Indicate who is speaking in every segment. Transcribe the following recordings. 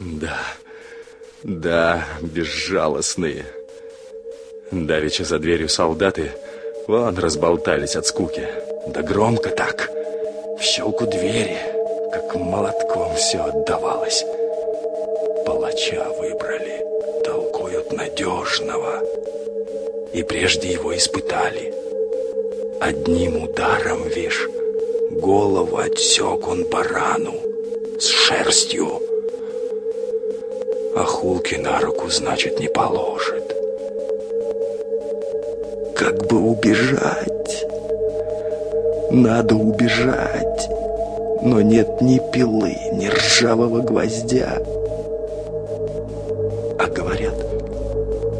Speaker 1: Да, да, безжалостные. Давеча за дверью солдаты вон разболтались от скуки. Да громко так, в щелку двери, как молотком все отдавалось. Палача выбрали, толкуют надежного. И прежде его испытали. Одним ударом, вишь, голову отсек он барану с шерстью. А хулки на руку, значит, не положит. Как бы убежать? Надо убежать. Но нет ни пилы, ни ржавого гвоздя. А говорят,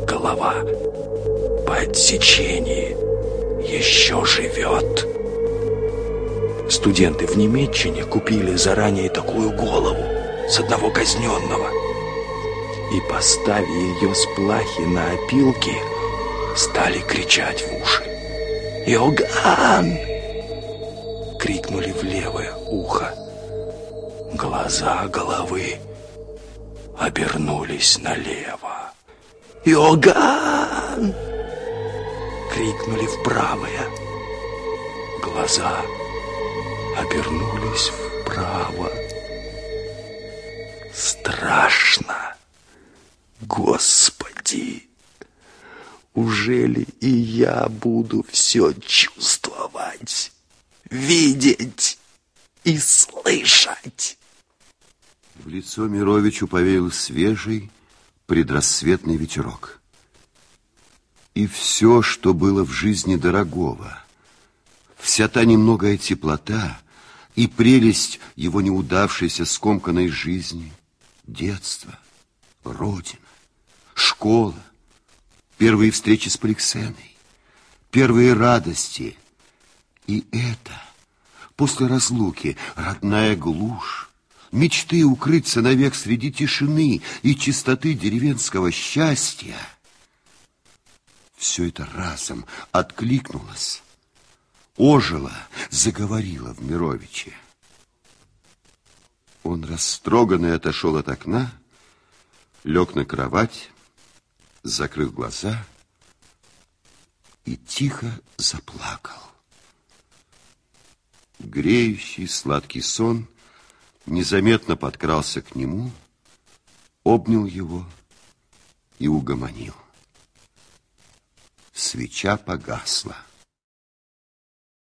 Speaker 1: голова по отсечении еще живет. Студенты в Немеччине купили заранее такую голову с одного казненного. И, поставив ее с плахи на опилки, стали кричать в уши. «Иоганн!» Крикнули в левое ухо. Глаза головы обернулись налево. «Иоганн!» Крикнули в правое. Глаза обернулись вправо. Страшно! Господи! Уже ли и я буду все чувствовать, видеть и слышать?
Speaker 2: В лицо Мировичу повеял свежий предрассветный ветерок. И все, что было в жизни дорогого, вся та немногая теплота и прелесть его неудавшейся скомканной жизни, детство, родина, школа, первые встречи с Поликсеной, первые радости. И это, после разлуки, родная глушь, мечты укрыться навек среди тишины и чистоты деревенского счастья. Все это разом откликнулось, ожило, заговорило в Мировиче. Он растроганный отошел от окна, лег на кровать, закрыл глаза и тихо заплакал. Греющий сладкий сон незаметно подкрался к нему, обнял его и угомонил. Свеча погасла.